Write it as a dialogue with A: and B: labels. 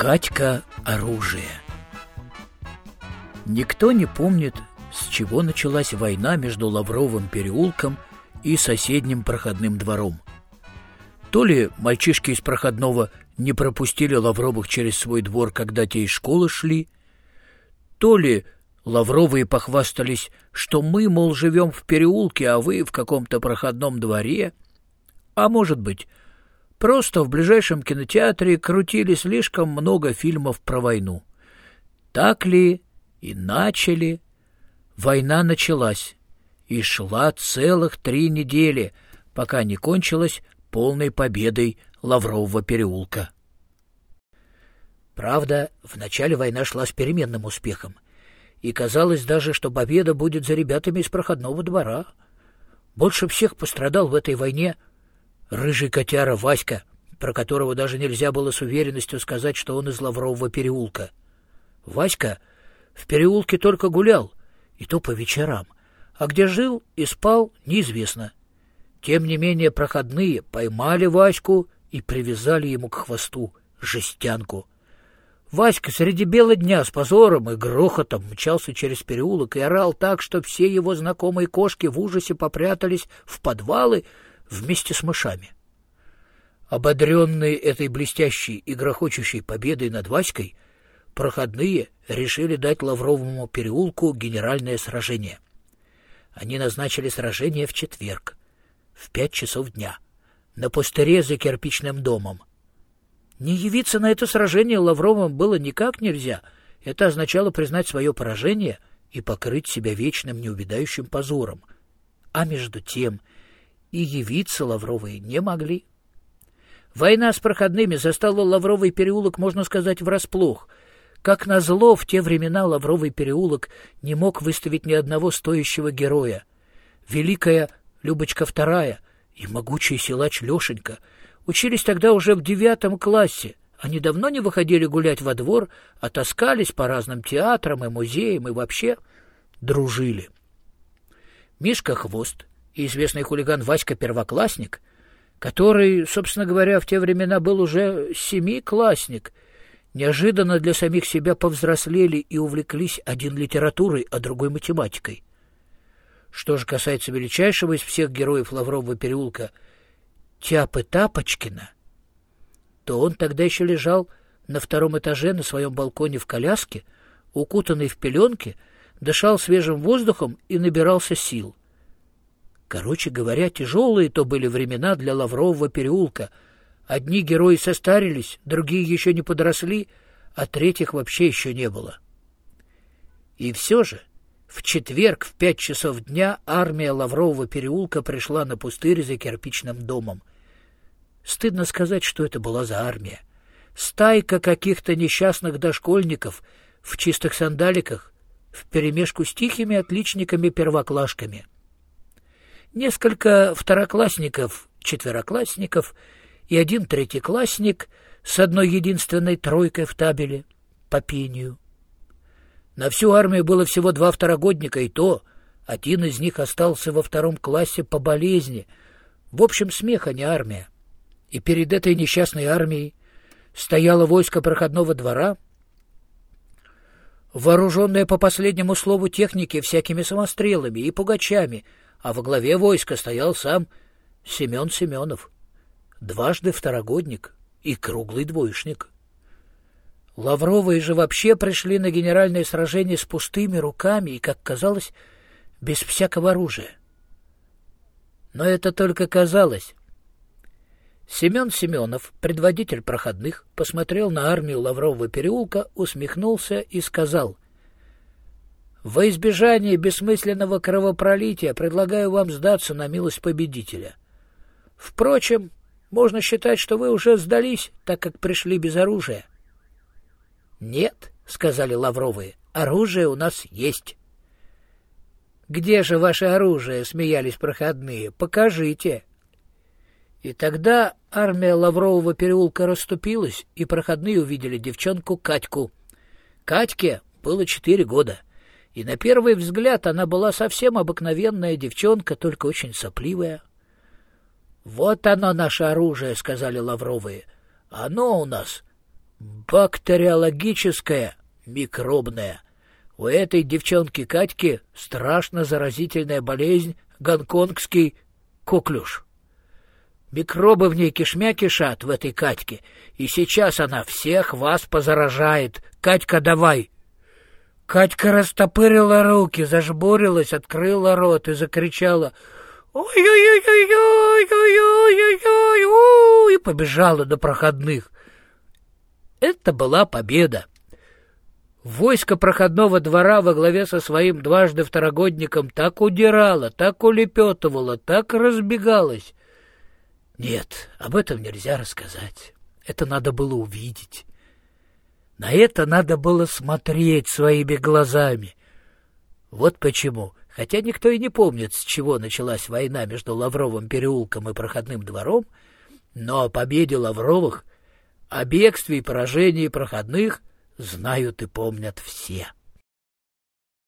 A: Катька оружие. Никто не помнит, с чего началась война между Лавровым переулком и соседним проходным двором. То ли мальчишки из проходного не пропустили Лавровых через свой двор, когда те из школы шли, то ли Лавровые похвастались, что мы, мол, живем в переулке, а вы в каком-то проходном дворе. А может быть, просто в ближайшем кинотеатре крутили слишком много фильмов про войну. Так ли и начали? Война началась и шла целых три недели, пока не кончилась полной победой Лаврового переулка. Правда, вначале война шла с переменным успехом, и казалось даже, что победа будет за ребятами из проходного двора. Больше всех пострадал в этой войне рыжий котяра Васька, про которого даже нельзя было с уверенностью сказать, что он из Лаврового переулка. Васька в переулке только гулял, и то по вечерам, а где жил и спал, неизвестно. Тем не менее проходные поймали Ваську и привязали ему к хвосту жестянку. Васька среди бела дня с позором и грохотом мчался через переулок и орал так, что все его знакомые кошки в ужасе попрятались в подвалы вместе с мышами. Ободренные этой блестящей и грохочущей победой над Васькой, проходные решили дать Лавровому переулку генеральное сражение. Они назначили сражение в четверг, в пять часов дня, на пустыре за кирпичным домом. Не явиться на это сражение Лавровым было никак нельзя. Это означало признать свое поражение и покрыть себя вечным неувидающим позором. А между тем и явиться Лавровые не могли. Война с проходными застала Лавровый переулок, можно сказать, врасплох. Как назло, в те времена Лавровый переулок не мог выставить ни одного стоящего героя. Великая Любочка II и могучий силач Лешенька учились тогда уже в девятом классе. Они давно не выходили гулять во двор, а таскались по разным театрам и музеям и вообще дружили. Мишка Хвост и известный хулиган Васька Первоклассник который, собственно говоря, в те времена был уже семиклассник, неожиданно для самих себя повзрослели и увлеклись один литературой, а другой математикой. Что же касается величайшего из всех героев Лаврового переулка, Тяпы Тапочкина, то он тогда еще лежал на втором этаже на своем балконе в коляске, укутанный в пеленки, дышал свежим воздухом и набирался сил. Короче говоря, тяжелые то были времена для Лаврового переулка. Одни герои состарились, другие еще не подросли, а третьих вообще еще не было. И все же в четверг в пять часов дня армия Лаврового переулка пришла на пустырь за кирпичным домом. Стыдно сказать, что это была за армия. Стайка каких-то несчастных дошкольников в чистых сандаликах вперемешку с тихими отличниками-первоклашками — несколько второклассников, четвероклассников и один третьеклассник с одной единственной тройкой в табеле по пению. На всю армию было всего два второгодника, и то один из них остался во втором классе по болезни. В общем, смех, а не армия. И перед этой несчастной армией стояло войско проходного двора, вооруженное по последнему слову техники всякими самострелами и пугачами — а во главе войска стоял сам Семен Семенов, дважды второгодник и круглый двоечник. Лавровые же вообще пришли на генеральное сражение с пустыми руками и, как казалось, без всякого оружия. Но это только казалось. Семен Семенов, предводитель проходных, посмотрел на армию Лаврового переулка, усмехнулся и сказал — во избежание бессмысленного кровопролития предлагаю вам сдаться на милость победителя. Впрочем, можно считать, что вы уже сдались, так как пришли без оружия. — Нет, — сказали Лавровые, — оружие у нас есть. — Где же ваше оружие? — смеялись проходные. — Покажите. И тогда армия Лаврового переулка расступилась, и проходные увидели девчонку Катьку. Катьке было четыре года — и на первый взгляд она была совсем обыкновенная девчонка, только очень сопливая. — Вот оно, наше оружие, — сказали Лавровые. — Оно у нас Бактериологическая, микробная. У этой девчонки Катьки страшно заразительная болезнь гонконгский коклюш. Микробы в ней кишмя кишат в этой Катьке, и сейчас она всех вас позаражает. Катька, давай!» Катька растопырила руки, зажбурилась, открыла рот и закричала «Ой-ой-ой-ой-ой-ой-ой-ой-ой!» и побежала до проходных. Это была победа. Войско проходного двора во главе со своим дважды второгодником так удирало, так улепетывало, так разбегалось. Нет, об этом нельзя рассказать. Это надо было увидеть. На это надо было смотреть своими глазами. Вот почему, хотя никто и не помнит, с чего началась война между Лавровым переулком и проходным двором, но о победе Лавровых, о бегстве и поражении проходных знают и помнят все.